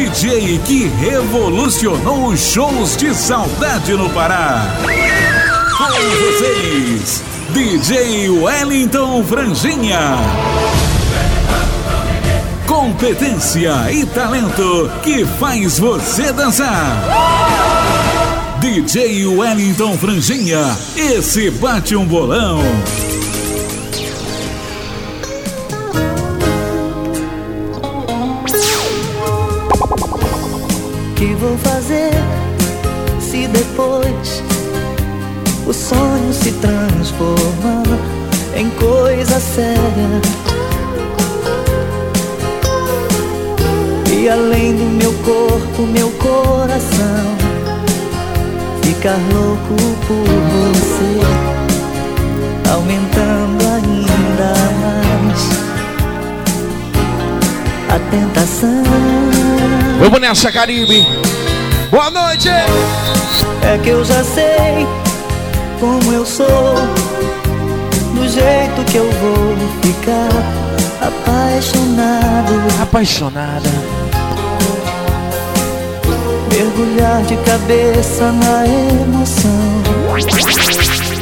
DJ que revolucionou os shows de saudade no Pará. Com vocês, DJ Wellington Franjinha. Competência e talento que faz você dançar. DJ Wellington Franjinha, esse bate um bolão. Vou fazer se depois o sonho se transformar em coisa séria? E além do meu corpo, meu coração ficar louco por você, aumentando ainda mais a tentação. Vamos nessa, Caribe. Boa noite. É que eu já sei como eu sou, do jeito que eu vou ficar apaixonado. Apaixonada. Mergulhar de cabeça na emoção,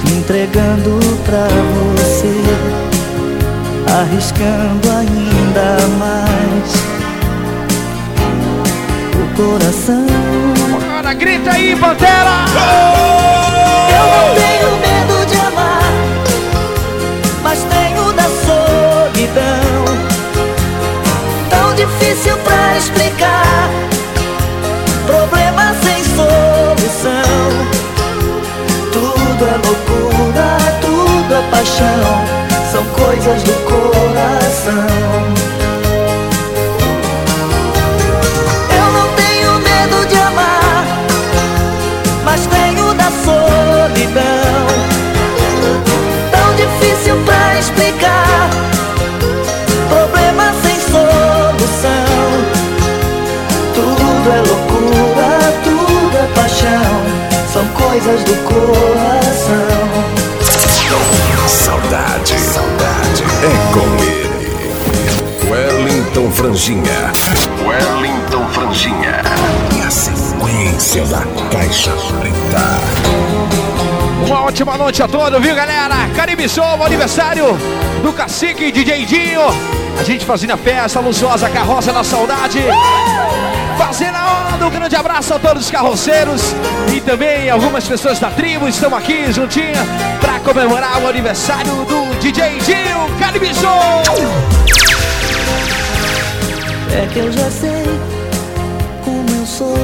me entregando pra você, arriscando ainda mais coração. Agora grita aí, Pantera! Eu não tenho medo de amar, mas tenho da solidão. Tão difícil pra explicar, problema sem solução. Tudo é loucura, tudo é paixão, são coisas do coração. Coração Saudade, saudade é com ele Wellington Franjinha Wellington Franjinha E a sequência da Caixa Preta uma ótima noite a todos, viu galera? Caribe Show, aniversário do Cacique DJ Dinho. A gente fazendo a festa, luxuosa carroça da saudade. Fazendo a onda, um grande abraço a todos os carroceiros e também algumas pessoas da tribo estão aqui juntinha para comemorar o aniversário do DJ Dinho Caribe Show. É que eu já sei como eu sou,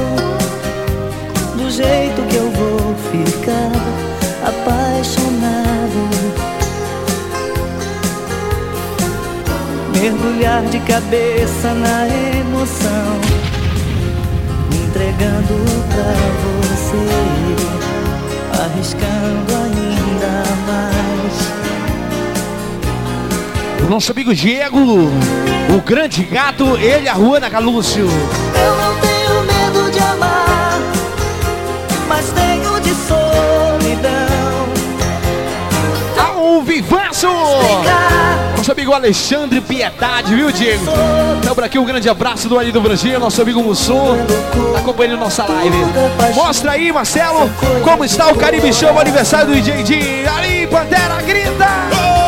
do jeito que eu vou ficar apaixonado. Mergulhar de cabeça na emoção, me entregando pra você, arriscando ainda mais. O nosso amigo Diego, o grande gato, ele a rua na Galúcio. Eu não tenho medo de amar, mas tenho de solidão ao vivaço! Nosso amigo Alexandre Piedade, viu, Diego? Então, por aqui um grande abraço do Ali do Brasil, nosso amigo Mussum, tá acompanhando nossa live. Mostra aí, Marcelo, como está o Caribe Show, aniversário do DJ D. Ali, Pantera, grita!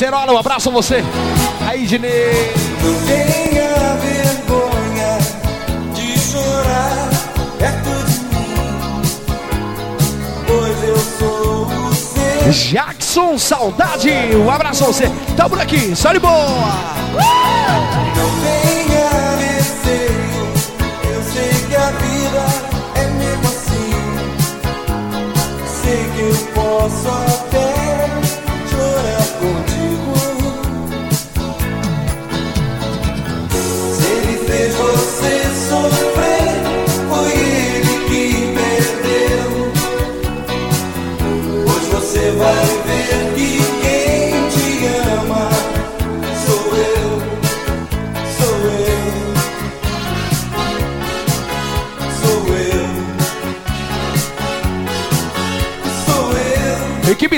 Cerola, um abraço a você. Aí, Dinei. Não tenha vergonha de chorar perto de mim, pois eu sou o seu. Jackson Saudade, um abraço a você. Tá por aqui, sai de boa. Não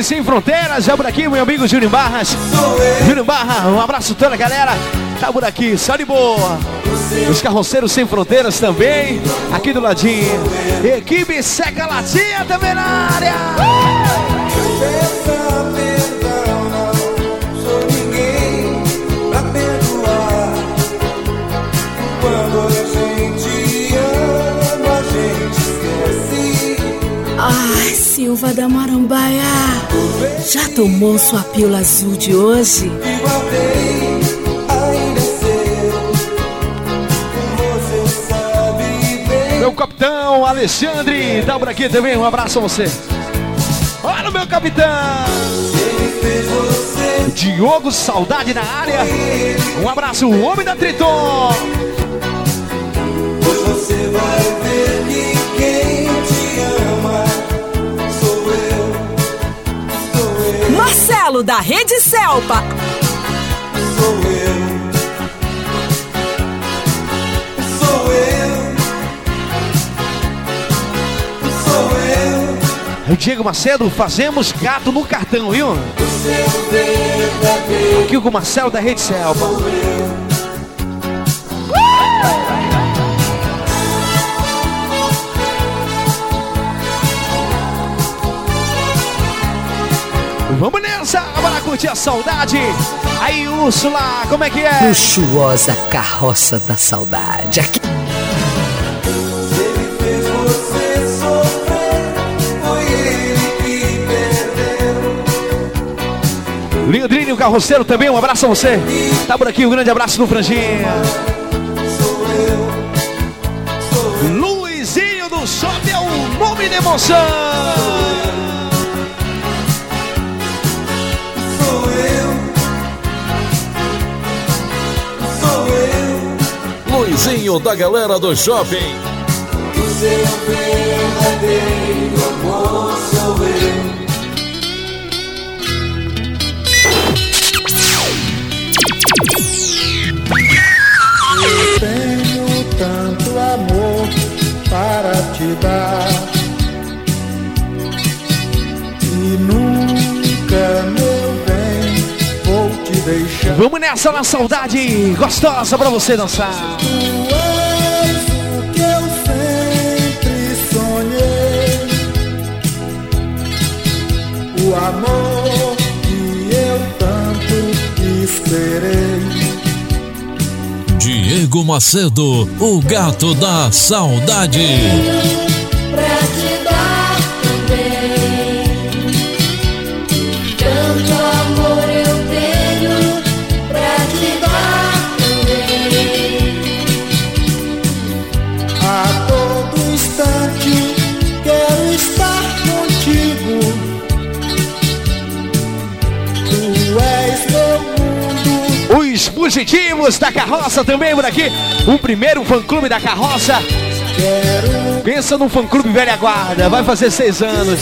Sem Fronteiras, já por aqui, meu amigo Júnior Barras. Júnior Barra, um abraço toda a galera. Tá por aqui, só de boa. Os carroceiros Sem Fronteiras também, aqui do ladinho. Equipe Seca Latinha também na área. Esquece. Ai, Silva da Marambaia, já tomou sua pílula azul de hoje? Meu capitão Alexandre, tá por aqui também, um abraço a você. Olha o meu capitão. Diogo Saudade na área. Um abraço, o homem da Triton. Marcelo da Rede Selpa, sou eu. Sou eu. Sou eu. O Diego Macedo, fazemos gato no cartão, viu? O seu verdadeiro Aqui com o Marcelo da Rede Selva. Vamos nessa, bora curtir a saudade. Aí, Úrsula, como é que é? luxuosa carroça da saudade. Aqui. Leandrinho Carroceiro também, um abraço a você. Tá por aqui, um grande abraço no Franjinha. Sou eu. Luizinho do Shopping é o nome da emoção. Eu. Luizinho da galera do shopping. O seu verdadeiro amor sou eu. Tenho tanto amor para te dar Vamos nessa na saudade gostosa pra você dançar. Tu és o que eu sempre sonhei, o amor que eu tanto esperei. Diego Macedo, o gato da saudade. pra mundo, Os fugitivos da carroça também por aqui. O primeiro fã-clube da carroça. Pensa num fã-clube velha guarda. Vai fazer seis anos.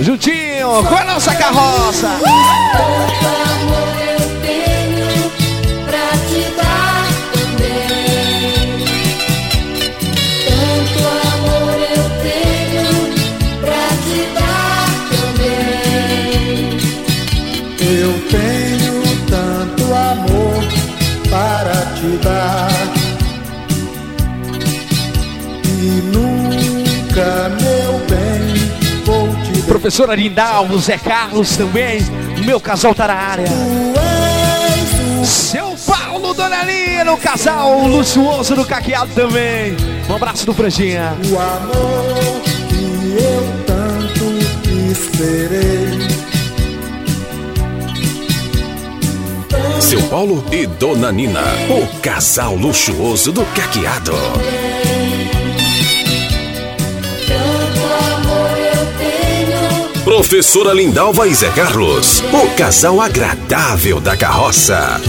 Juntinho com a nossa carroça. Professora Lindalvo, Zé Carlos também. O meu casal tá na área. Seu Paulo, Dona Lina, o casal luxuoso do caqueado também. Um abraço do Franjinha. O amor que eu tanto esperei. Seu Paulo e Dona Nina, o casal luxuoso do caqueado. Professora Lindalva e Zé Carlos, o casal agradável da carroça.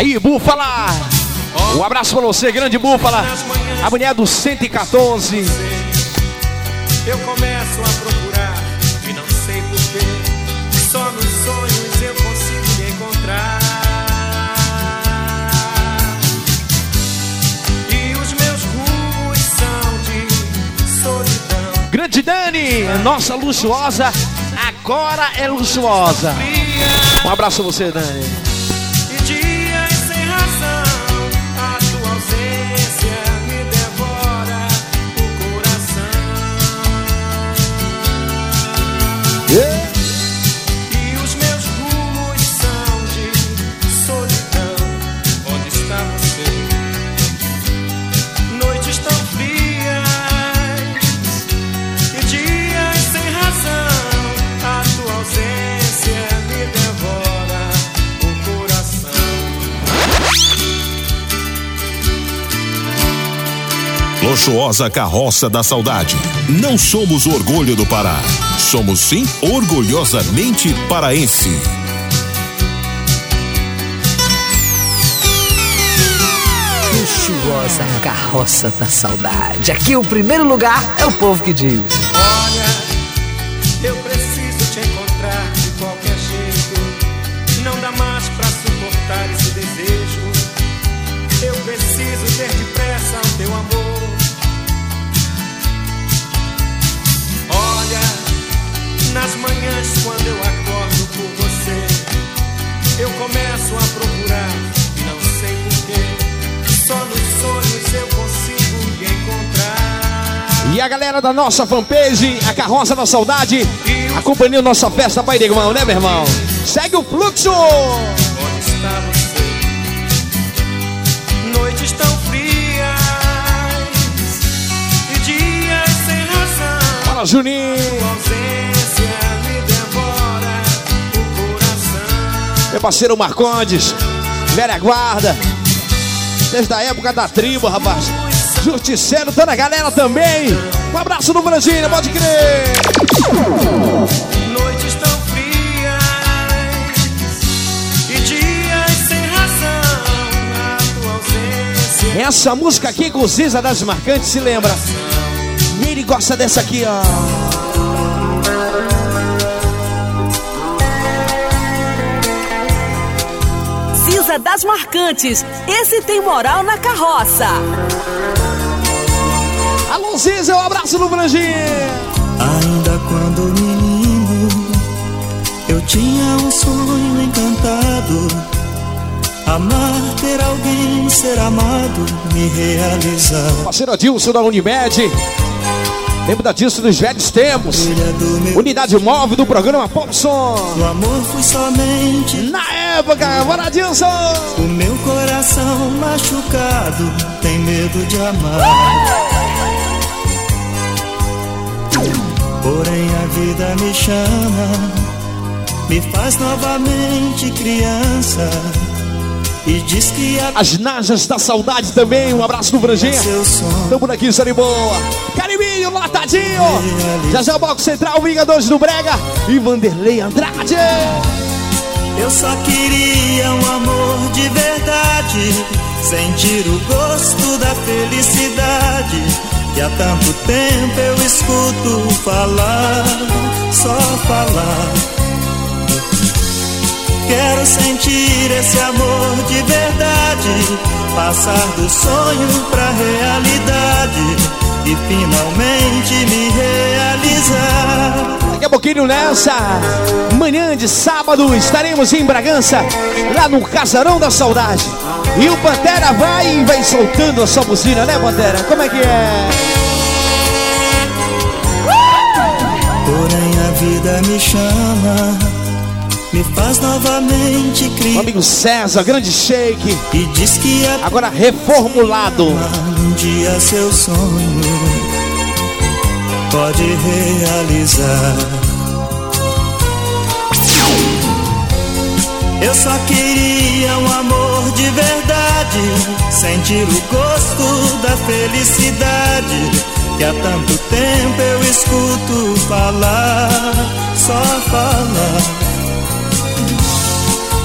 Aí, Búfala! Um abraço pra você, grande Búfala. A mulher do 114. Eu começo a procurar e não sei porquê. Só nos sonhos eu consigo me encontrar. E os meus rumos são de solidão. Grande Dani, nossa luxuosa, agora é luxuosa. Um abraço a você, Dani. Luxuosa Carroça da Saudade. Não somos orgulho do Pará. Somos sim orgulhosamente paraense. Luxuosa carroça da saudade. Aqui o primeiro lugar é o povo que diz. Galera da nossa fanpage, a Carroça da Saudade, acompanhando nossa festa, pai de irmão, né, meu irmão? Segue o fluxo! Onde está você? Noites tão frias e dias sem razão. Fala, Juninho! Meu parceiro Marcondes, velha guarda, desde a época da tribo, rapaz. Justiceiro, tá na galera também. Um abraço no Brasília, pode crer. Noites tão frias e dias sem razão. A tua ausência. Essa música aqui com o Ziza das Marcantes, se lembra? E ele gosta dessa aqui, ó. Ziza das Marcantes. Esse tem moral na carroça. Alô, Ziza, um abraço no Brasília. Ainda quando menino, eu tinha um sonho encantado. Amar, ter alguém, ser amado, me realizar. Parceiro Adilson da Unimed. Lembra disso dos velhos tempos. Unidade móvel do programa Popson. o amor foi somente Na época, bora Adilson! o meu coração machucado, tem medo de amar. Porém a vida me chama, me faz novamente criança e diz que a As Najas da Saudade também, um abraço no Branjinha. seu sonho Tamo por aqui, série boa. Caribinho, latadinho. Já já o Bloco Central, Vingadores do Brega e Vanderlei Andrade. Eu só queria um amor de verdade, sentir o gosto da felicidade. Que há tanto tempo eu escuto falar, só falar. Quero sentir esse amor de verdade, passar do sonho pra realidade e finalmente me realizar. Daqui a pouquinho nessa manhã de sábado estaremos em Bragança, lá no Casarão da Saudade. E o Pantera vai e vai soltando a sua buzina, né, Pantera? Como é que é? Porém a vida me chama, me faz novamente O criar amigo César, grande shake, e diz que a agora reformulado. um dia seu sonho pode realizar. Eu só queria um amor de verdade, sentir o gosto da felicidade. Que há tanto tempo eu escuto falar, só falar.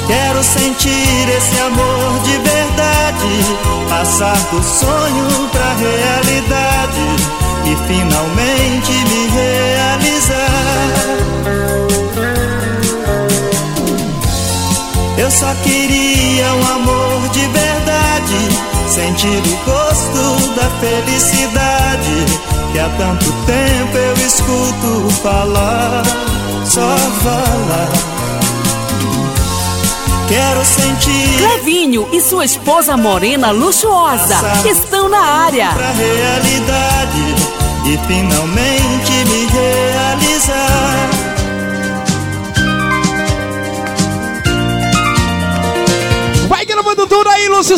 Quero sentir esse amor de verdade, passar do sonho pra realidade e finalmente me realizar. Eu só queria um amor de verdade, sentir o gosto da felicidade que há tanto tempo eu escuto falar, Quero sentir Clevinho e sua esposa morena luxuosa estão na área. pra realidade e finalmente me realizar. Vai gravando tudo aí, Lúcio.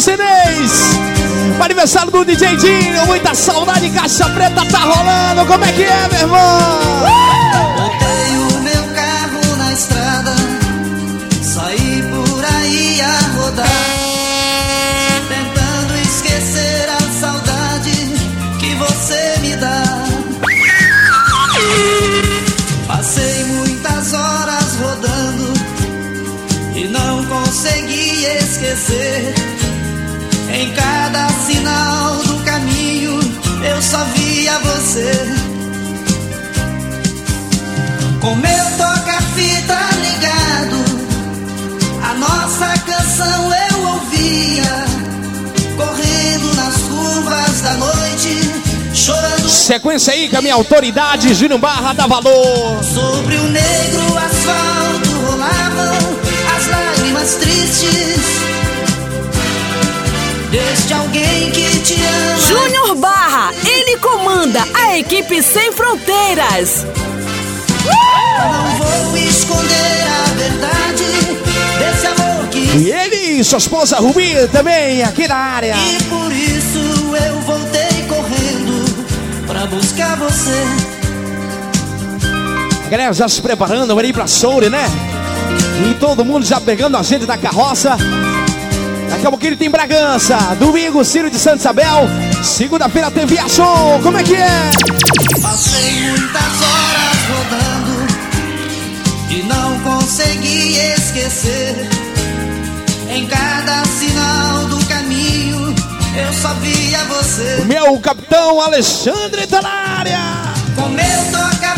O aniversário do DJ Dinho, muita saudade, caixa preta tá rolando. Como é que é, meu irmão? Botei você. Com meu toca-fita ligado, a nossa canção eu ouvia, correndo nas curvas da noite, chorando Sequência aí com a minha autoridade, Júnior Barra da Valor. sobre o negro asfalto rolavam as lágrimas tristes deste alguém que te ama. Júnior Barra, ele comanda a equipe Sem Fronteiras. Não vou esconder a verdade desse amor que E ele e sua esposa Rubi também aqui na área. E por isso eu voltei correndo pra buscar você. A galera já se preparando para ir pra Soure, né? E todo mundo já pegando a gente da carroça. Daqui a pouquinho tem Bragança. Domingo, Ciro de Santa Isabel. Segunda-feira tem Via Show. Como é que é? Passei muitas horas rodando e não consegui esquecer. Em cada sinal do caminho eu só via você. Meu capitão Alexandre tá na área. Com meu toca-fita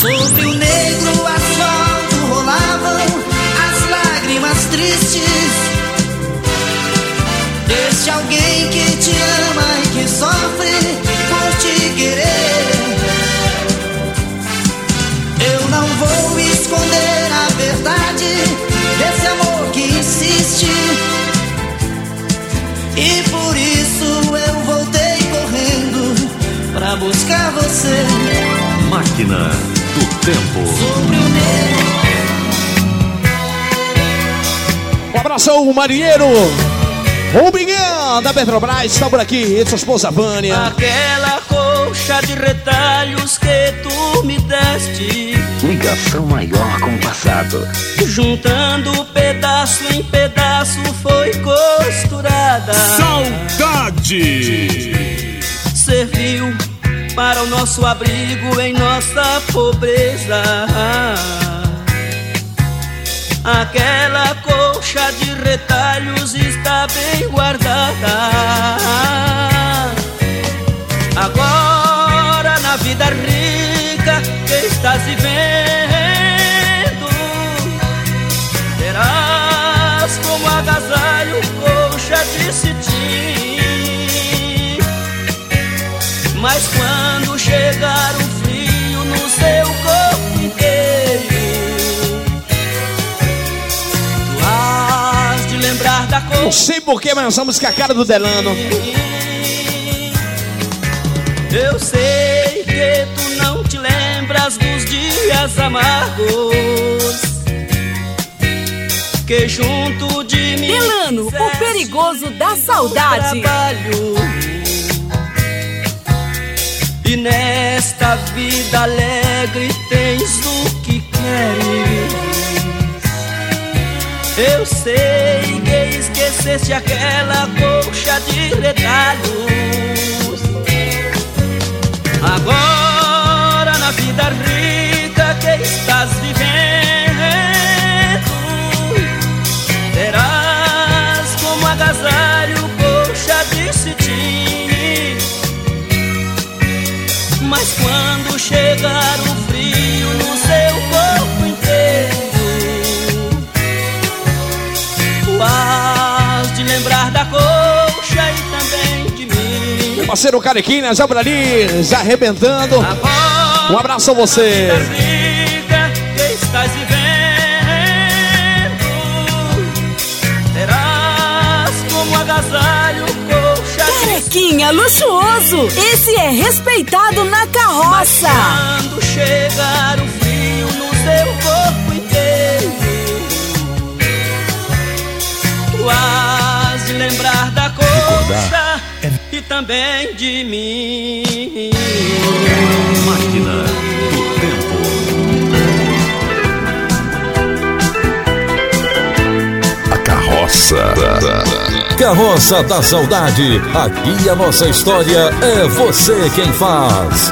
Sobre o negro asfalto rolavam as lágrimas tristes. Deste alguém que te ama e que sofre por te querer. Eu não vou esconder a verdade desse amor que insiste. E por isso eu voltei correndo pra buscar você. Máquina do Tempo. Sobre o negro Um abração, marinheiro. O Biguinho da Petrobras está por aqui. E sua esposa Vânia. Aquela colcha de retalhos que tu me deste Ligação maior com o passado. Juntando pedaço em pedaço foi costurada Saudade. Serviu para o nosso abrigo em nossa pobreza. Aquela colcha de retalhos está bem guardada. Agora na vida rica que estás vivendo Mas quando chegar o frio no seu corpo inteiro Tu has de lembrar da cor Não sei porquê, mas essa música é a cara do Delano. Eu sei que tu não te lembras dos dias amargos Que junto de mim Delano, o perigoso da saudade. trabalho. Nesta vida alegre tens o que queres Eu sei que esqueceste aquela colcha de retalhos. Agora na vida rica que chegar o frio no seu corpo inteiro, has de lembrar da colcha e também de mim. Meu parceiro Carequinhas, já arrebentando. Um abraço a você. Rica que estás Luxuoso. Esse é respeitado na carroça. Quando chegar o frio no seu corpo inteiro, tu has de lembrar da colcha e também de mim. Máquina do A carroça. Carroça da Saudade. Aqui a nossa história é você quem faz.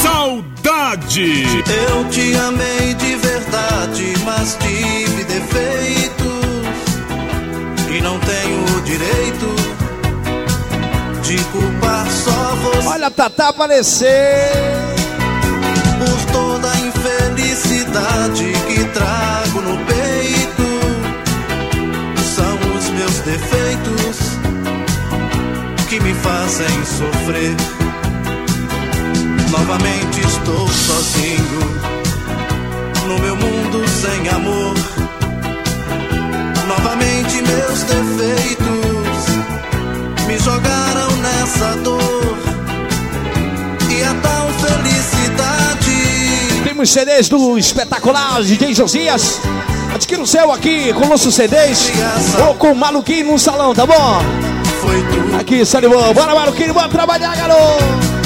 Saudade. Eu te amei de verdade, mas tive defeitos e não tenho o direito de culpar só você. Olha a Tatá aparecer. Por toda a infelicidade que meus defeitos que me fazem sofrer. Novamente estou sozinho no meu mundo sem amor. Novamente meus defeitos me jogaram nessa dor. E a tal felicidade Temos CDs do espetacular DJ Josias. Adquira o seu aqui com nossos CDs ou com o Maluquinho no salão, tá bom? Aqui, Sanibô. Bora, Maluquinho, bora trabalhar, garoto.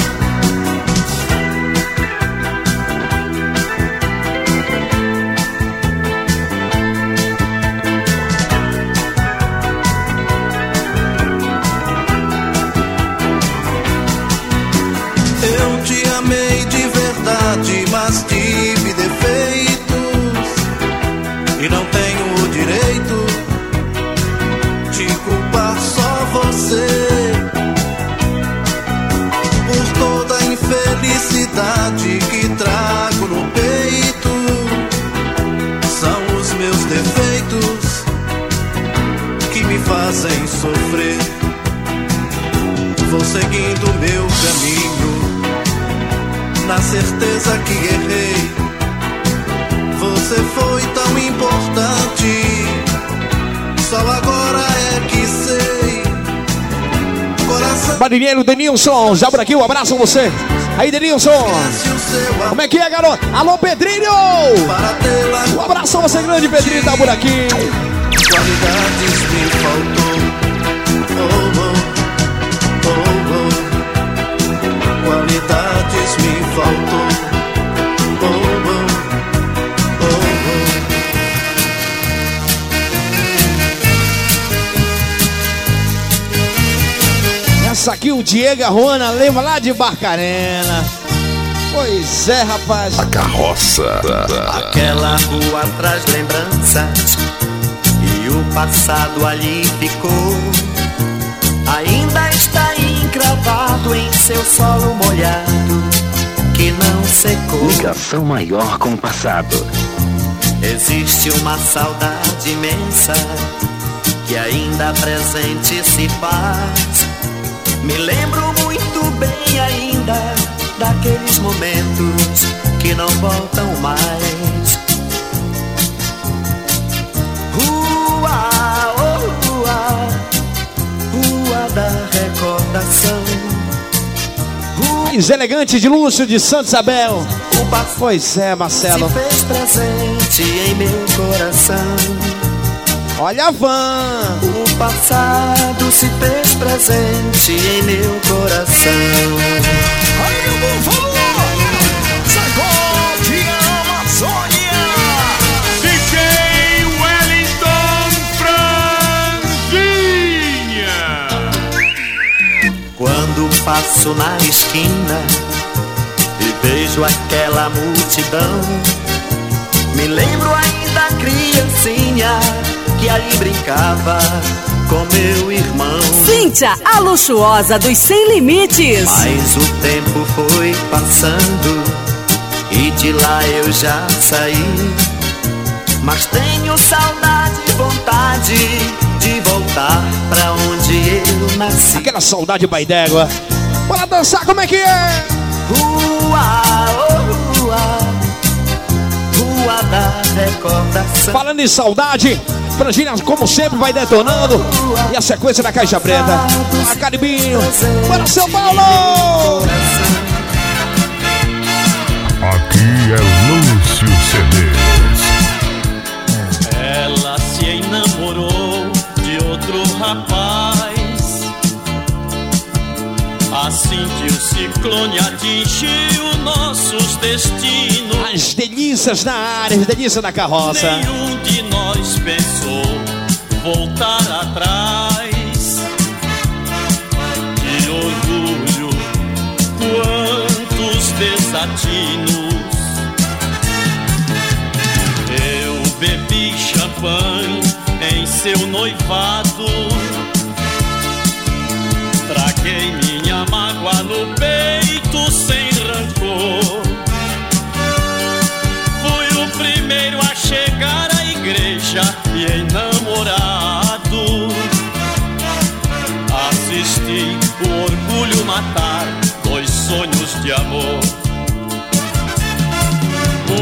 Fazem sofrer. Vou seguindo meu caminho, na certeza que errei. Você foi tão importante, só agora é que sei. Coração Marinheiro Denilson, já por aqui, um abraço a você. Aí, Denilson. Como é que é, garoto? Alô, Pedrinho! Um abraço a você, grande Pedrinho, tá por aqui. qualidades me faltou. Qualidades me faltou. Oh, oh, oh, oh. Essa aqui o Diego Arrona lembra lá de Barcarena. Pois é, rapaz. A carroça. Aquela rua traz lembranças e o passado ali ficou. Ainda em seu solo molhado que não secou. Ligação maior com o passado. Existe uma saudade imensa que ainda presente se faz. Me lembro muito bem ainda daqueles momentos que não voltam mais. Da recordação. Mais elegante de Lúcio de Santa Isabel. Pois é, Marcelo. Se fez presente em meu coração. Olha a van. O passado se fez presente em meu coração. Aí o búfalo passo na esquina e vejo aquela multidão. Me lembro ainda criancinha que ali brincava com meu irmão. Cíntia, a luxuosa dos sem limites. Mas o tempo foi passando e de lá eu já saí. Mas tenho saudade e vontade de voltar pra onde eu nasci. Aquela saudade pai d'égua. Bora dançar, como é que é? Rua, oh, rua, rua da recordação. Falando em saudade, Frangina, como sempre, vai detonando. E a sequência da Caixa Preta. A Caribinho. Bora, São Paulo! Ciclone atingiu nossos destinos. As delícias na área, as delícias na carroça. Nenhum de nós pensou voltar atrás. Que orgulho, quantos desatinos. Eu bebi champanhe em seu noivado. Traguei minha mágoa no peito sem rancor. Fui o primeiro a chegar à igreja e enamorado. Assisti o orgulho matar dois sonhos de amor.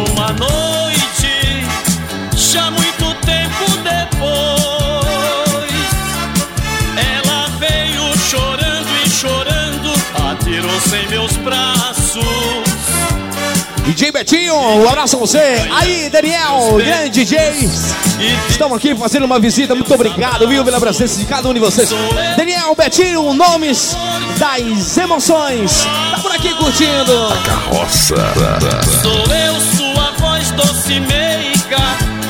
Uma noite, Betinho, um abraço a você. Aí, Daniel, grande DJ. Estamos aqui fazendo uma visita. Muito obrigado, viu, pela presença de cada um de vocês. Daniel, Betinho, nomes das emoções. Tá por aqui curtindo. Carroça. Sou eu, sua voz doce meiga,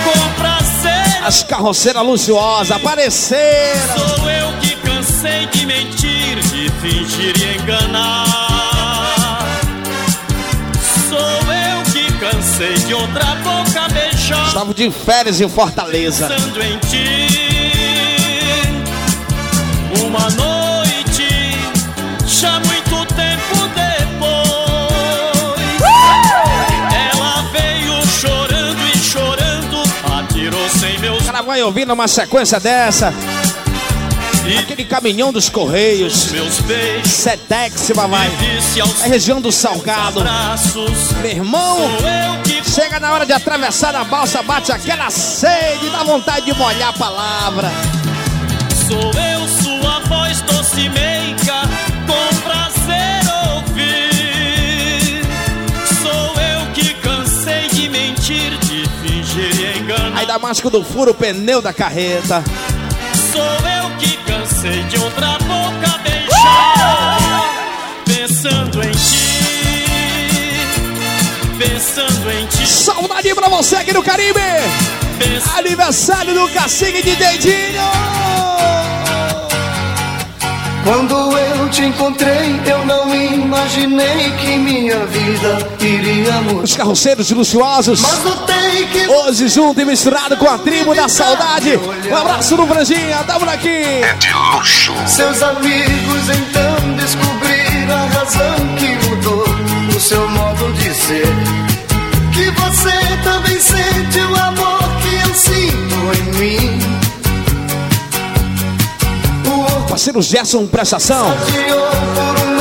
com prazer. As carroceiras luxuosas apareceram. Sou eu que cansei de mentir, de fingir e enganar. Sou cansei de outra boca beijar. Estava de férias em Fortaleza. Pensando em ti, uma noite, já muito tempo depois, ela veio chorando e chorando, atirou-se em meus O cara vai ouvindo uma sequência dessa. Aquele caminhão dos Correios. Setex, aos É região do Salgado. Meu irmão, chega na hora de atravessar a balsa, bate aquela sede, dá vontade de molhar a palavra. Sou eu, sua voz doce meiga, com prazer ouvir. Sou eu que cansei de mentir, de fingir e enganar. Aí Damasco do furo o pneu da carreta. Sou eu cansei de outra boca beijar. Pensando em ti, pensando em ti. Saudade pra você aqui no Caribe. Aniversário do Cacique de Dedinho. Quando eu te encontrei, eu não imaginei que minha vida iria mudar. Os carroceiros luxuosos. Mas notei que Hoje junto e misturado com a tribo da saudade. Um abraço no Franjinha, tamo aqui. É de luxo. seus amigos então descobriram a razão que mudou o seu modo de ser. Que você também sente o amor que eu sinto em mim. Parceiro Gerson, prestação. Adiou por um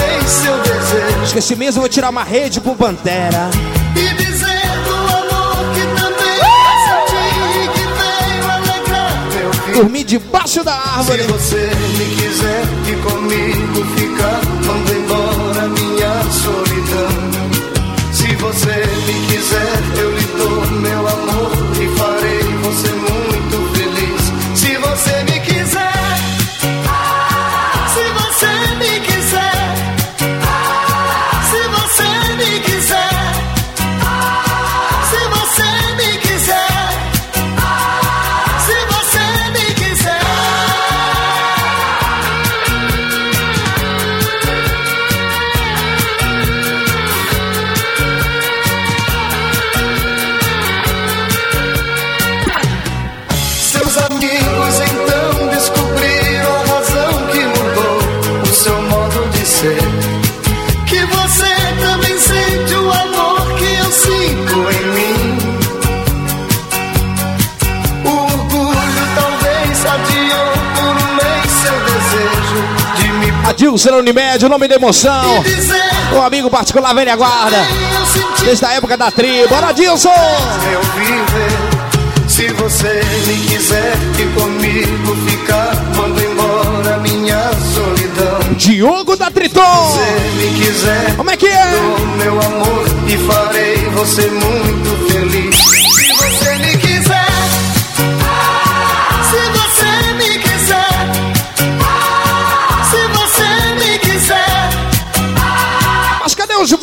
mês eu vou tirar uma rede pro Pantera. E dizer do amor que também senti que veio alegrar meu fim. Dormir debaixo da árvore. Se você me quiser e comigo ficar, manda embora minha solidão. Se você me quiser, eu Wilson Unimed, o nome da emoção. O amigo particular velha guarda. Desde a época da tribo. Bora, Dilson! Eu viver, se você me quiser e comigo ficar, mando embora minha solidão. Diogo da Triton. Se você me quiser, como é que é? Meu amor e farei você muito feliz.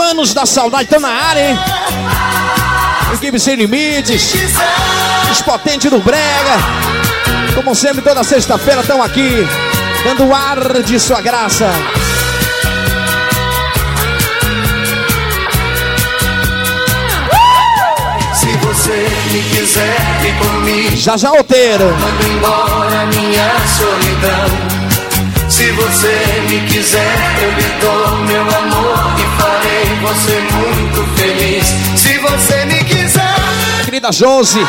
Cadê os manos da saudade? Estão na área, hein? Equipe Sem Limites. Os potentes do Brega. Como sempre, toda sexta-feira estão aqui. Dando ar de sua graça. Se você me quiser e comigo. Já já Oteiro. Mando embora minha solidão. Se você me quiser, eu lhe dou meu amor e farei você muito feliz. Se você me quiser, Querida Josi.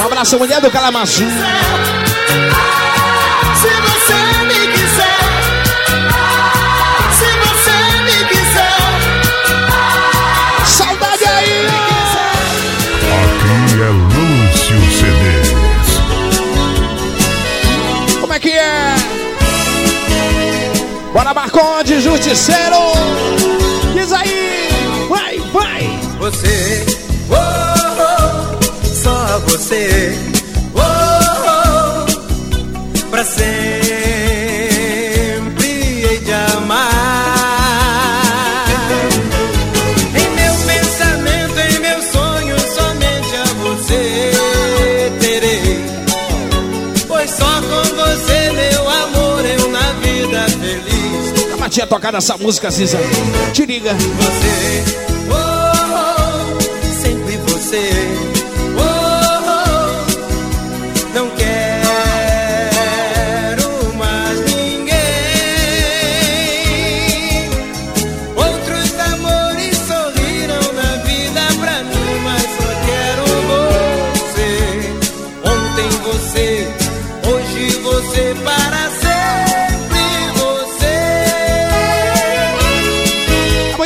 Um abraço, mulher do Calamaçu. Bora, Marconde, Justiceiro. Diz aí. Vai, vai. Você, oh, oh, só você, feliz. A Matia tocar essa música, Ziza. Te liga. Você, oh, oh, sempre você,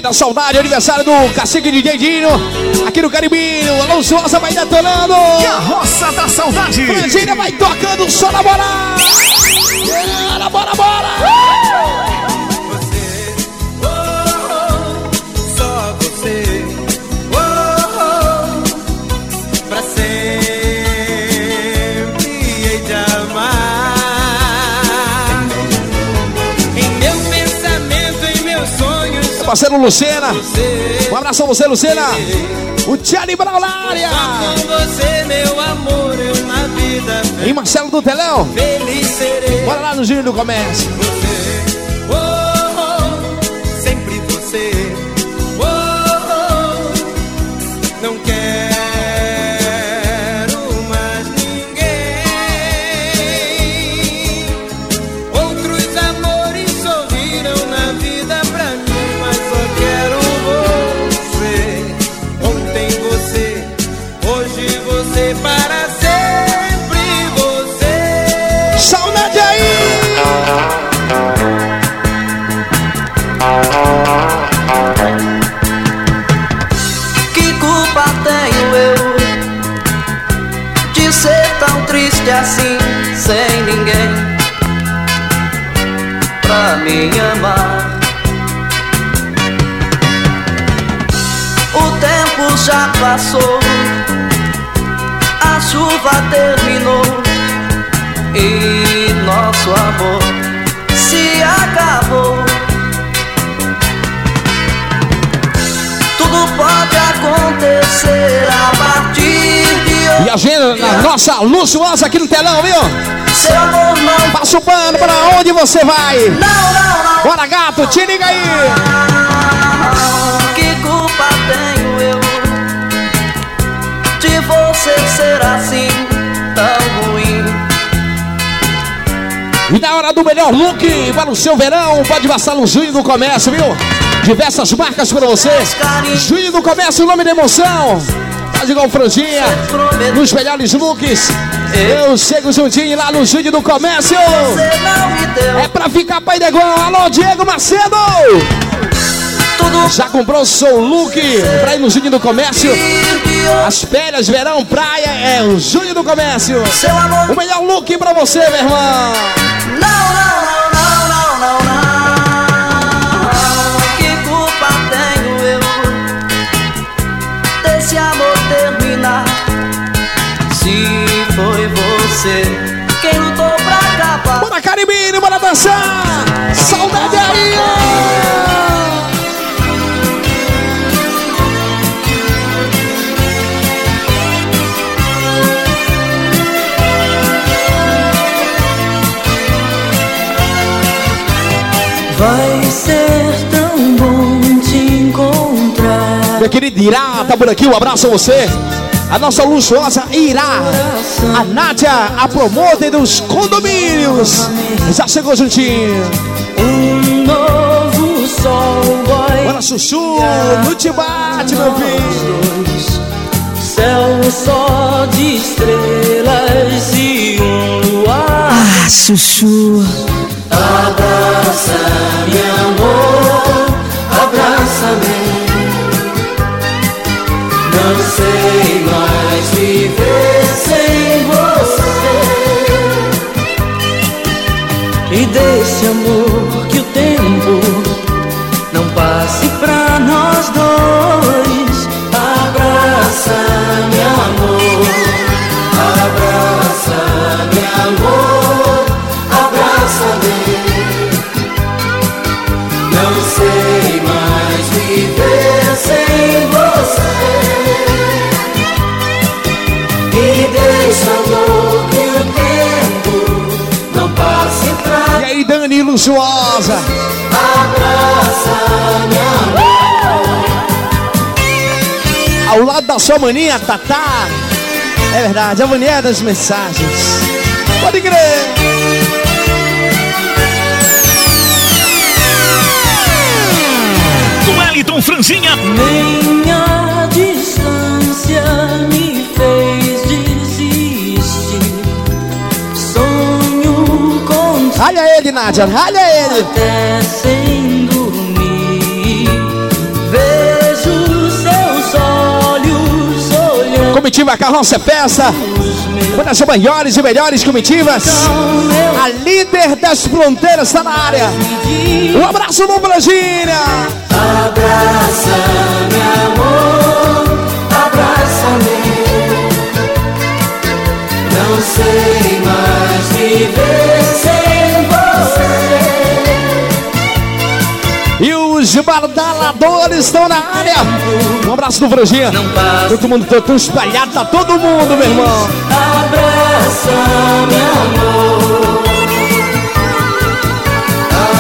Muita saudade, aniversário do Cacique DJ Dino, aqui no Caribinho. Alô, Souza vai detonando. Carroça da Saudade. Brasília vai tocando só na moral. Bora, bora, bora. Parceiro Lucena. Um abraço a você, Lucena. O na área. amor, na vida E Marcelo do Telão. Bora lá no Giro do Comércio. Me amar? O tempo já passou, a chuva terminou e nosso amor se acabou. Tudo pode acontecer a partir de hoje. E agenda na nossa luxuosa aqui no telão, viu? Seu amor não Passa o pano pra onde você vai. Não, não, não. Bora, gato, te liga aí. Que culpa tenho eu de você ser assim tão ruim? E na hora do melhor look para o seu verão, pode passar no Junho do Comércio, viu? Diversas marcas para você. Junho do Comércio, o nome da emoção. Faz igual franjinha. Nos melhores looks. Eu chego juntinho lá no Júlio do Comércio. É pra ficar pai negão. Alô, Diego Macedo. Já comprou seu look pra ir no Júlio do Comércio? As férias, verão, praia, é o Júlio do Comércio. O melhor look pra você, meu irmão. Não, você quem lutou pra acabar. Bora, Caribine, bora dançar. Saudade aí. Vai ser tão bom te encontrar. Minha querida Irá, tá por aqui, um abraço a você. A nossa luxuosa Irá. A Nádia, a promoter dos condomínios. Já chegou juntinho. Um novo sol vai. Bora, Chuchu, não te bate, meu filho. Céu só de estrelas e um luar. Ah, chuchu. Abraça-me, amor, abraça-me. Não sei mais viver sem você. E desse amor que o tempo não passe pra nós dois. Sua maninha, Tatá. É verdade, a mulher das mensagens. Pode crer. Wellington Franzinha. Nem a distância me fez desistir. Sonho com Ralha ele, Nádia, ralha ele. até sem Comitiva Carroça Peça. Uma das maiores e melhores comitivas. A líder das fronteiras está na área. Um abraço no Brasília. Abraça-me, amor, abraça-me. Não sei mais viver sem os bardaladores estão na área. Um abraço do Franjinha. Todo mundo todo espalhado, tá todo mundo, meu irmão. Abraça-me, amor.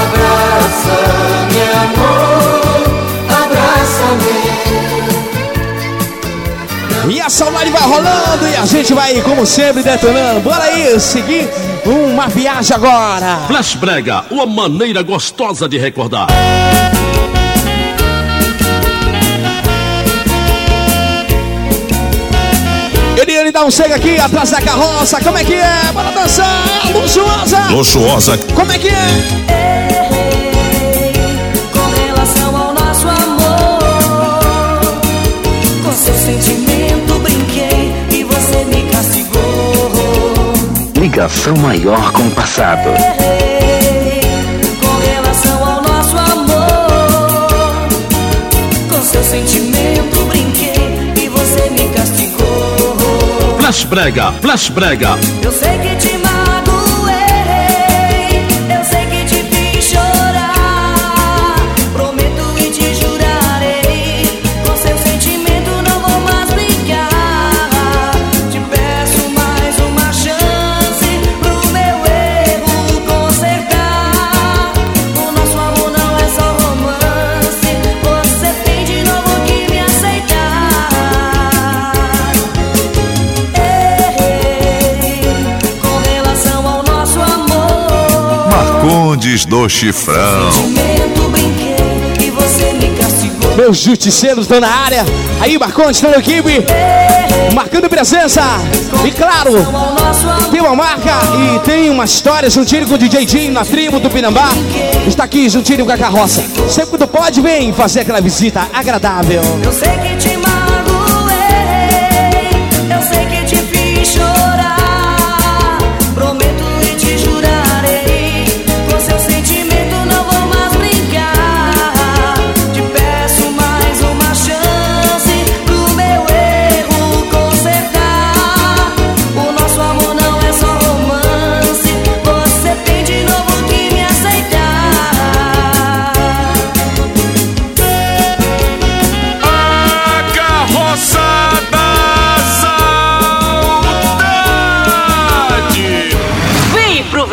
Abraça-me, amor. Abraça-me. E a saudade vai rolando e a gente vai, como sempre, detonando. Bora aí, seguir uma viagem agora. Flash Brega, uma maneira gostosa de recordar. Dá um chega aqui atrás da carroça. Como é que é? Bora dançar, luxuosa. Luxuosa. Como é que é? Com relação ao nosso amor, com seu sentimento brinquei e você me castigou. Ligação maior com o passado. Com relação ao nosso amor, com seu sentimento brinquei e você me castigou. Flash Brega, Flash Brega. Eu sei que te do Chifrão. Meus justiceiros estão na área. Aí, Marcondes, estão na equipe. Marcando presença. E claro, tem uma marca e tem uma história juntinho com o DJ Jim na tribo do Pinambá. Está aqui juntinho com a carroça. Sempre que tu pode, vem fazer aquela visita agradável. Eu sei que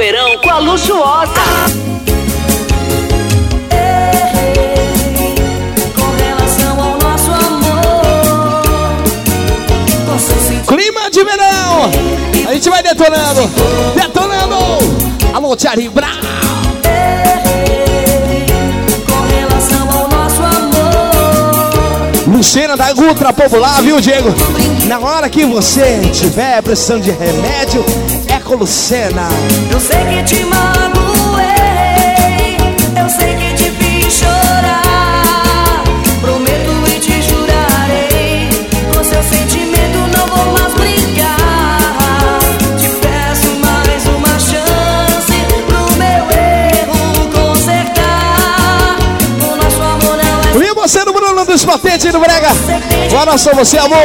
verão com a luxuosa. Clima de verão. A gente vai detonando. Detonando. Alô, nosso amor, Lucena da Ultra Popular, viu, Diego? Na hora que você tiver precisando de remédio, com Lucena. eu sei que te magoei, eu sei que te fiz chorar. Prometo e te jurarei, com seu sentimento não vou mais brincar. Te peço mais uma chance pro meu erro consertar. O nosso amor não é E você no Bruno dos Patentes do Brega. Agora só você, amor.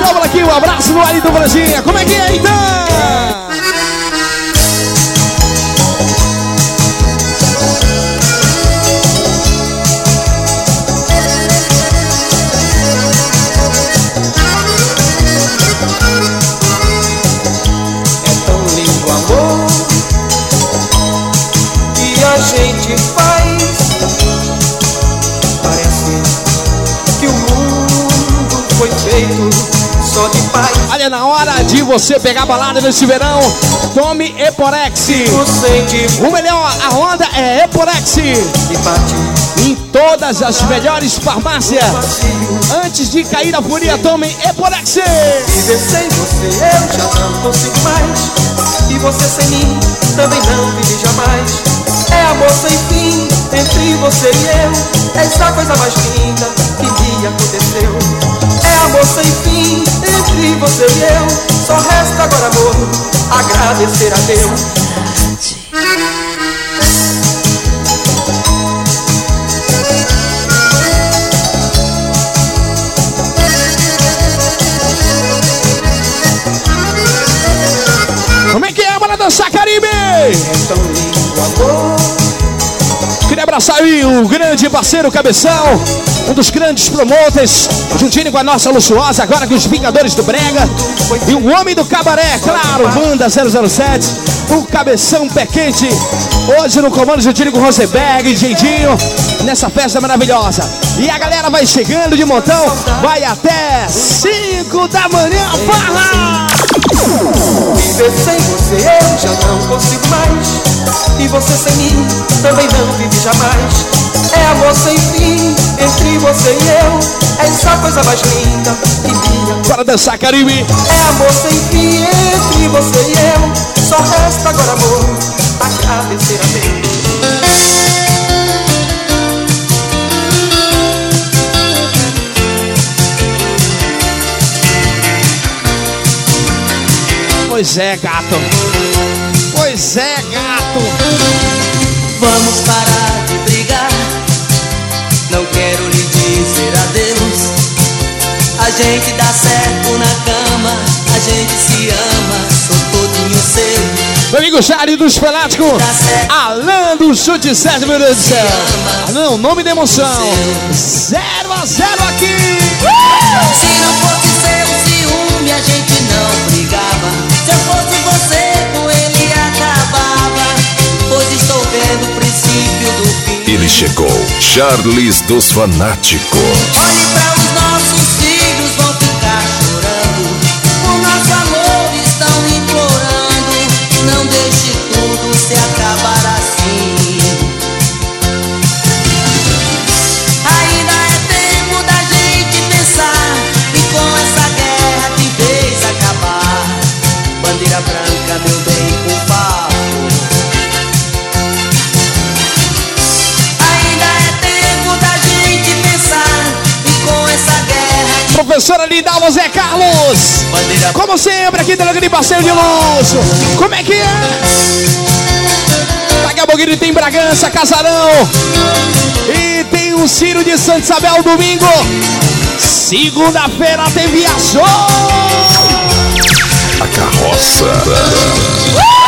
Vamos aqui, um abraço no Ali do Brasília. Como é que é, então? Olha, na hora de você pegar balada nesse verão, tome Eporex. O melhor, a onda é Eporex. Em todas as melhores farmácias. Antes de cair a folia, tome Eporex. Viver sem você eu já não consigo mais. E você sem mim também não vive jamais. É amor sem fim entre você e eu. Essa coisa mais linda que me aconteceu. É amor sem fim entre você e eu. Só resta agora, amor, agradecer a Deus. Como é que é, bora dançar, Caribe? Queria abraçar aí o grande parceiro Cabeção, um dos grandes promoters, juntinho com a nossa luxuosa, agora com os Vingadores do Brega. E o Homem do Cabaré, claro, Banda 007, o Cabeção Pé Quente. Hoje no comando juntinho com o Rosenberg Jeitinho, nessa festa maravilhosa. E a galera vai chegando de montão, vai até 5 da manhã, farra! Viver sem você eu já não consigo mais. E você sem mim também não vive jamais. É amor sem fim entre você e eu. É essa coisa mais linda que me Bora dançar, Caribe! É amor sem fim entre você e eu. Só resta agora amor, agradecer a Deus. Pois é, gato. Pois é, gato. Vamos parar de brigar. Não quero lhe dizer adeus. A gente dá certo na cama, a gente se ama, sou todinho seu. Meu amigo Jari dos Fanáticos, Alan do Chute 7, meu Deus do céu. Alan, nome da emoção. 0 a 0 aqui. Se não fosse seu ciúme, a gente não brigava. Se eu fosse chegou, Charles dos Fanáticos. Olhe para os nossos Professora Lindalva Zé Carlos. Como sempre, aqui do Grande Passeio de Luz. Como é que é? Daqui a pouquinho tem Bragança, Casarão. E tem o Ciro de Santa Isabel domingo. Segunda-feira tem Viajou. A carroça.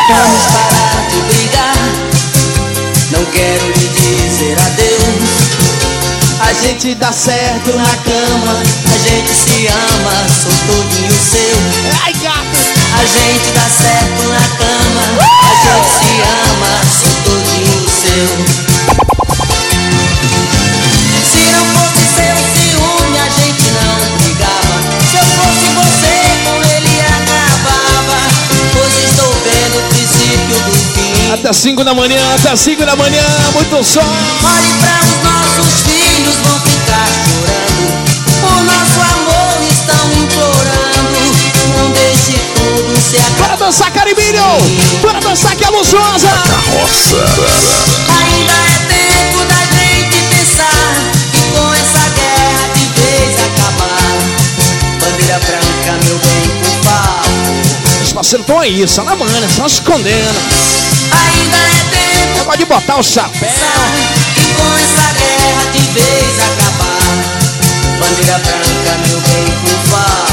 Vamos parar de brigar. Não quero lhe gente dá certo na cama. A gente se ama, sou todinho seu. Ai, gato. A gente dá certo na cama. A gente se ama, sou todinho seu. Se não fosse seu ciúme, a gente não brigava. Se eu fosse você, com ele acabava. Pois estou vendo o princípio do fim. Até 5 da manhã, até 5 da manhã, muito som. Olhe pra os nossos Bora dançar, Caribinho! Bora dançar que é luxuosa! Carroça. Ainda é tempo da gente pensar e com essa guerra de vez acabar. Bandeira branca, meu bem, por favor. Os parceiros estão aí, só na manhã, só escondendo. Ainda é tempo Negócio de botar o chapéu. e com essa guerra de vez acabar. Bandeira branca, meu bem, por favor.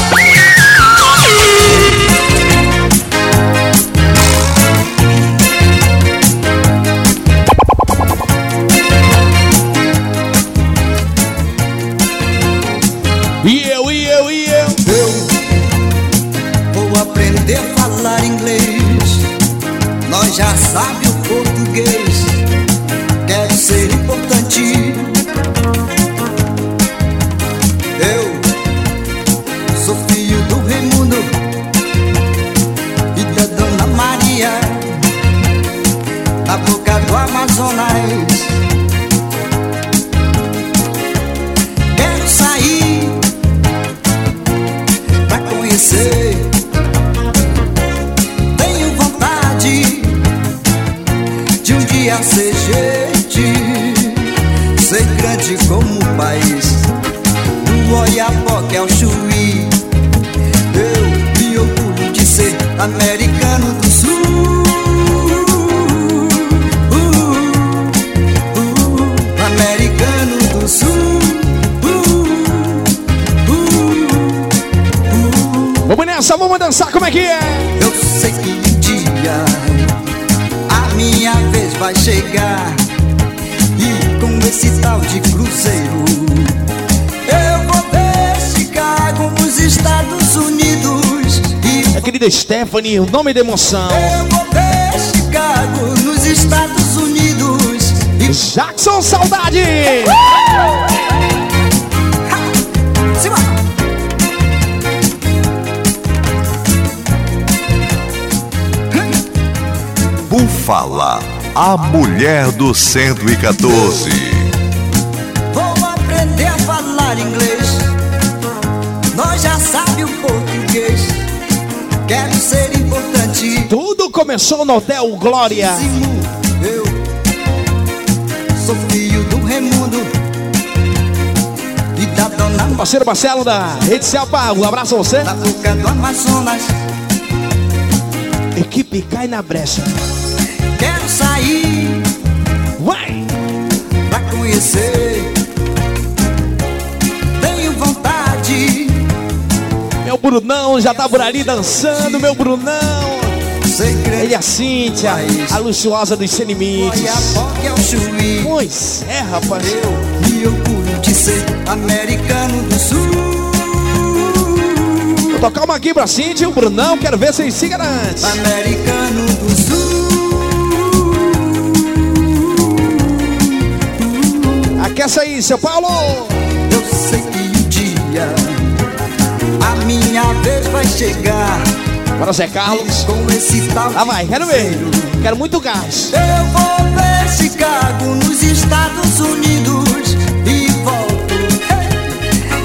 Americano do sul. Uh, uh, americano do sul. Vamos nessa, vamos dançar, como é que é? Eu sei que um dia a minha vez vai chegar. E com esse tal de cruzeiro, querida Stephanie, o nome da emoção. eu vou ver Chicago nos Estados Unidos. E Jackson Saudade! Cima! Búfala, a mulher do 114. Vou aprender a falar inglês. Nós já sabe o português. Quero ser importante. Tudo começou no Hotel Glória. Eu sou filho do Raimundo e da Dona Parceiro Marcelo da Rede Selpa, um abraço a você. da boca do Amazonas. Equipe cai na brecha. Quero sair Vai! pra conhecer. Brunão já tá por ali dançando, meu Brunão. Ele é a Cíntia, a luxuosa dos sem limites. Pois é, rapaz. Eu me orgulho de ser americano do sul. Vou tocar uma aqui pra Cíntia e o Brunão, quero ver se se garante. Americano do sul. Aquece aí, seu Paulo. Eu sei que um dia minha vez vai chegar. Bora, Zé Carlos. Com esse tal. Lá vai, quero ver. Quero muito gás. Eu vou ver Chicago nos Estados Unidos e volto.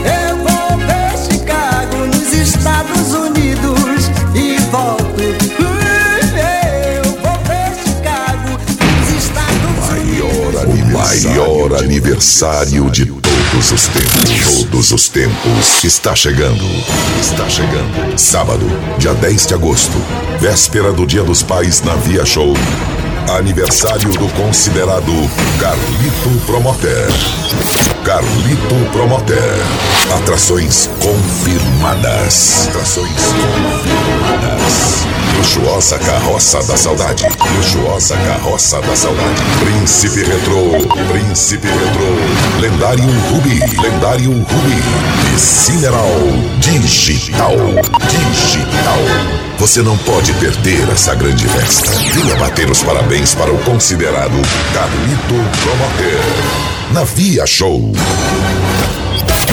Eu vou ver Chicago nos Estados Unidos e volto. Eu vou ver Chicago nos Estados Unidos. O maior aniversário de todos. Os tempos, todos os tempos. Está chegando, está chegando. Sábado, dia 10 de agosto, véspera do Dia dos Pais na Via Show. Aniversário do considerado Carlito Promoter. Carlito Promoter. Atrações confirmadas. Atrações confirmadas. Luxuosa Carroça da Saudade. Luxuosa Carroça da Saudade. Príncipe Retrô. Príncipe Retrô. Lendário Ruby. Lendário Ruby. E Cineral Digital. Digital. Você não pode perder essa grande festa. Venha bater os parabéns para o considerado Carlito Promoter. Na Via Show.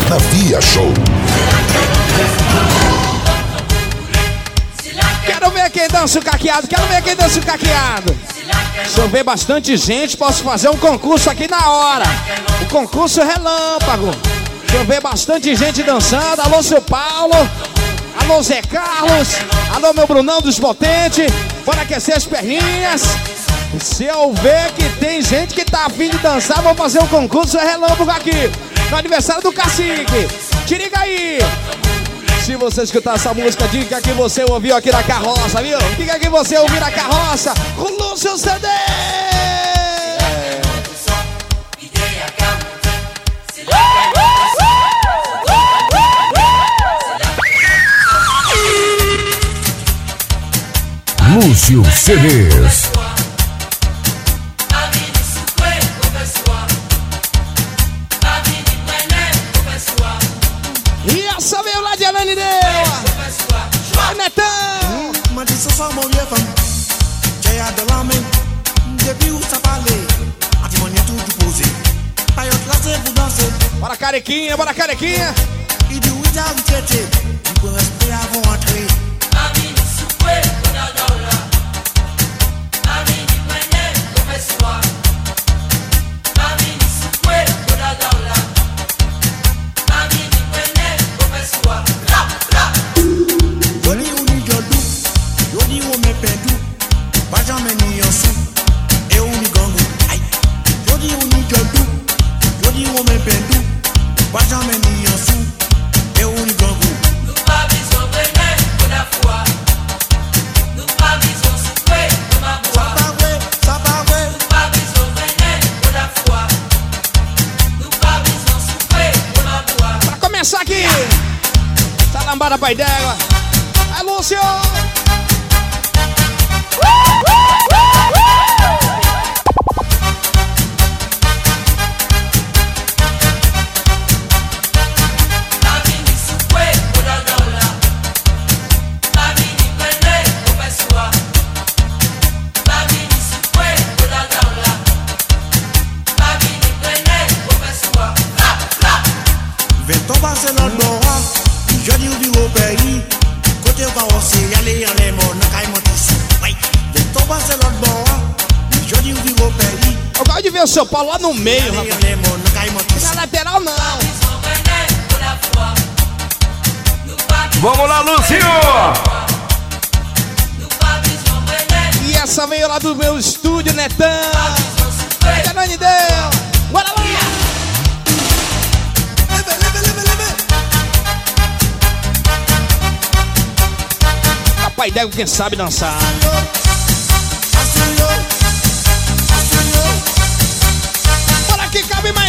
Na Via Show. Quem dança o caqueado, quero ver quem dança o caqueado. Se eu ver bastante gente, posso fazer um concurso aqui na hora. O concurso relâmpago. Se eu ver bastante gente dançando, alô seu Paulo, alô Zé Carlos, alô meu Brunão dos Potentes, bora aquecer as perninhas. Se eu ver que tem gente que tá afim de dançar, vou fazer um concurso relâmpago aqui. No aniversário do cacique. Te liga aí. Se você escutar essa música, diga que você ouviu aqui na carroça, viu? Diga que você ouviu na carroça com Lúcio CD! Lúcio CDs. Fam. Jaya de la men. Depi ou sa pale. Ati mwen ye tou di pose. Payot la se pou danse. Bora carequinha, bora carequinha. I di ou ja ou tete. Antre Jodi no meio, rapaz. Na lateral não. Vamos lá, Lúcio! E essa veio lá do meu estúdio, Netão! Nome deu? Bora lá! Papai d'égua quem sabe dançar.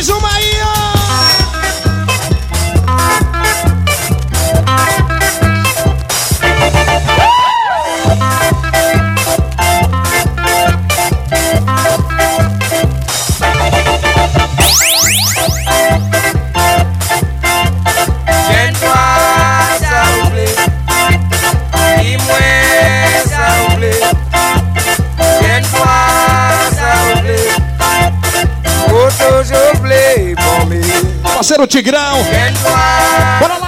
Mais uma aí, Parceiro Tigrão! Bora lá,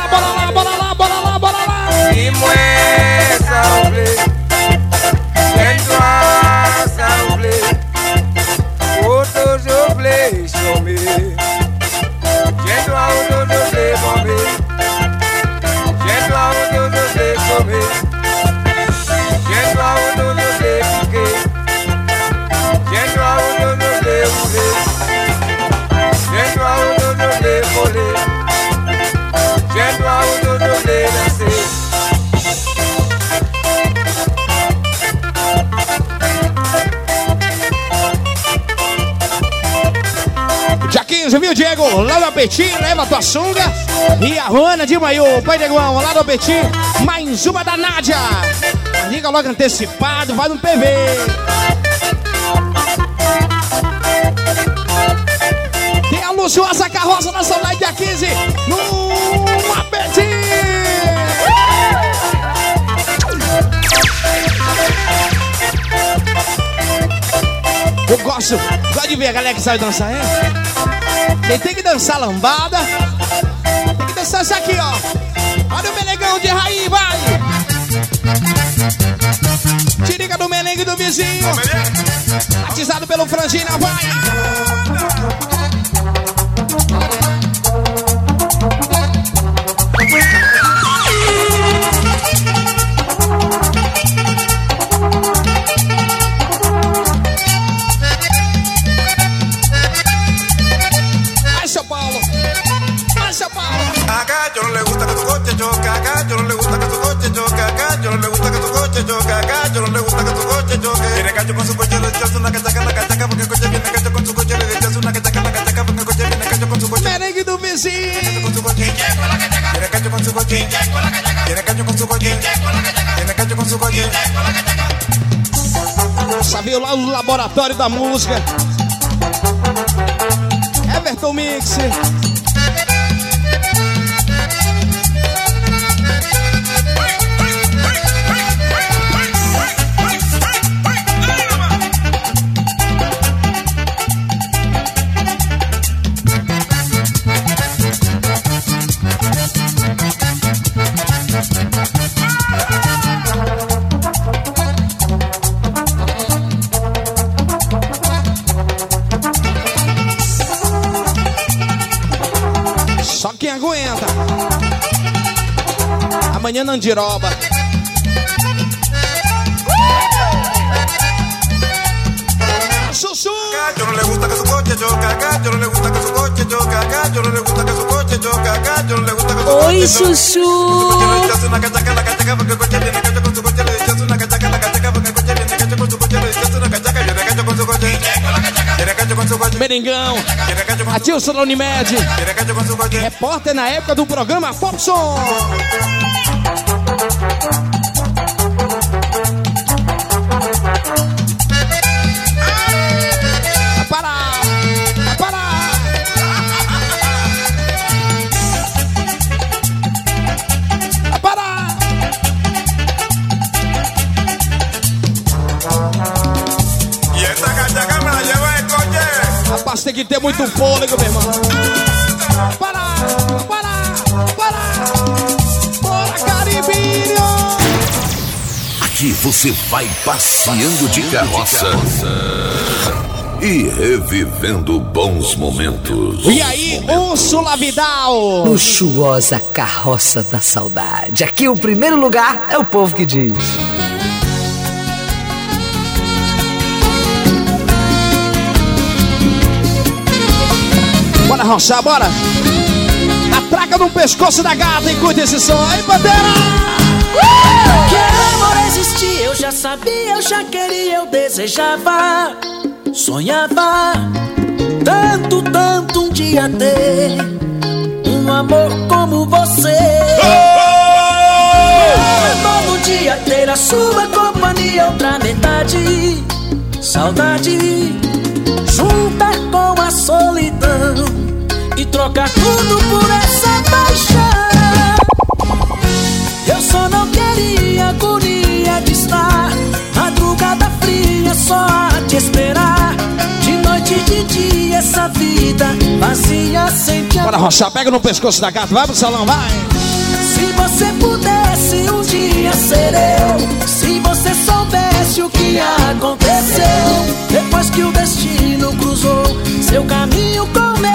Petit, leva tua sunga. E a Rona de Maiô, Pai Negão, lá do Petit. Mais uma da Nádia. Liga logo antecipado, vai no PV. Tem a luxuosa carroça da Saudade dia 15 no Apeti. Eu gosto, gosto de ver a galera que sabe dançar, hein? Quem tem que dançar lambada, tem que dançar isso aqui, ó. Olha o melegão de raiz, vai! Tirica do merengue do vizinho. Batizado pelo Frangina! Vai, choque, acá yo no le gusta que tu coche choque, acá yo no le gusta que tu coche choque, acá yo no le gusta que tu coche choque. Viene cacho con su coche, le echas una cachaca, la cachaca, porque el coche viene cacho con su coche, le echas una cachaca, la cachaca, porque el coche viene cacho con su coche. Merengue do vizinho! Con su coche, viene cacho con su coche, viene cacho con su coche, viene cacho con su coche. Veio lá no laboratório da música. Everton Mix. Amanhã Nandiroba. Sussu! Acá yo no le gusta que su coche choque, acá. Yo no le gusta que su coche choque, acá. Yo no le gusta que su coche choque, acá. Yo no le gusta que su Oi, coche. Chuchu. Le echas una cachaca, la cachaca, porque el coche viene ter muito fôlego, meu irmão. Para, para, para. Bora, Caribinho. Aqui você vai passeando de carroça e revivendo bons momentos. E aí, Úrsula Vidal. Luxuosa carroça da saudade. Aqui o primeiro lugar é o povo que diz. Bora roçar, bora. Atraca no pescoço da gata e curte esse som. Aí, bandeira. Que amor existia, eu já sabia, eu já queria, eu desejava, sonhava tanto, tanto um dia ter um amor como você. Todo dia ter a sua companhia, outra metade, saudade, juntar com a solidão e trocar tudo por essa paixão. Eu só não queria agonia de estar Madrugada fria só a te esperar De noite e de dia essa vida vazia sem te Bora roçar, pega no pescoço da gata. Vai pro salão, vai. Se você pudesse um dia ser eu Se você soubesse o que aconteceu Depois que o destino cruzou seu caminho com meu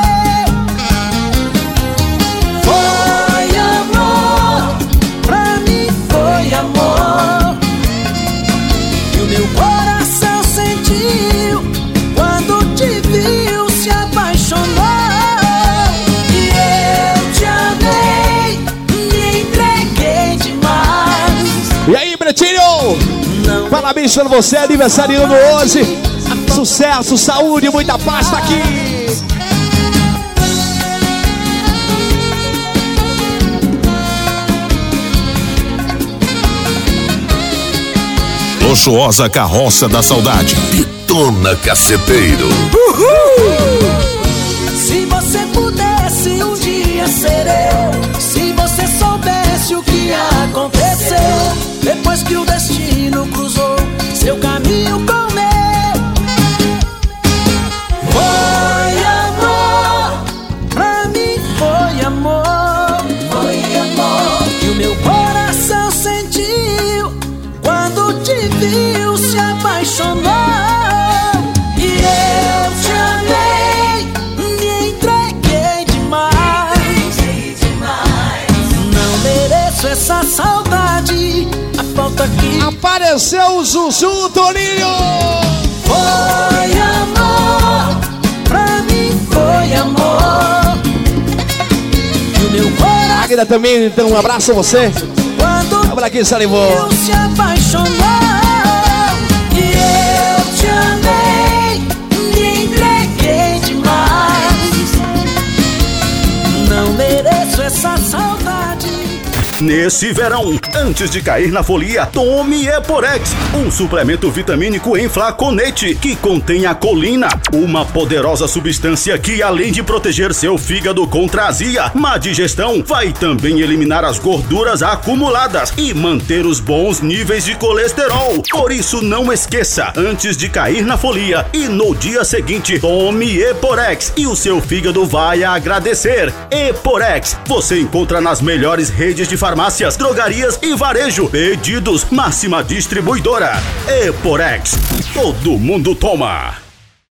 Foi amor, pra mim foi amor E o meu coração sentiu Quando te viu, se apaixonou E eu te amei, me entreguei demais E aí, Bretinho? Parabéns pelo você, aniversariando hoje. Sucesso, saúde, muita paz tá aqui. Luxuosa carroça da saudade. Pitona Caceteiro. Uhul! Se você pudesse um dia ser eu, se você soubesse o que aconteceu, depois que o destino cruzou seu caminho. Apareceu o Zuzu Toninho! foi amor, pra mim foi amor. E o meu coração Águida também, então um abraço a você. Vamos aqui, salivou. Nesse verão, antes de cair na folia, tome Eporex, um suplemento vitamínico em flaconete que contém a colina, uma poderosa substância que, além de proteger seu fígado contra azia, má digestão, vai também eliminar as gorduras acumuladas e manter os bons níveis de colesterol. Por isso, não esqueça, antes de cair na folia e no dia seguinte, tome Eporex e o seu fígado vai agradecer. Eporex, você encontra nas melhores redes de farmácias, drogarias e varejo. Pedidos máxima distribuidora. Eporex. Todo mundo toma.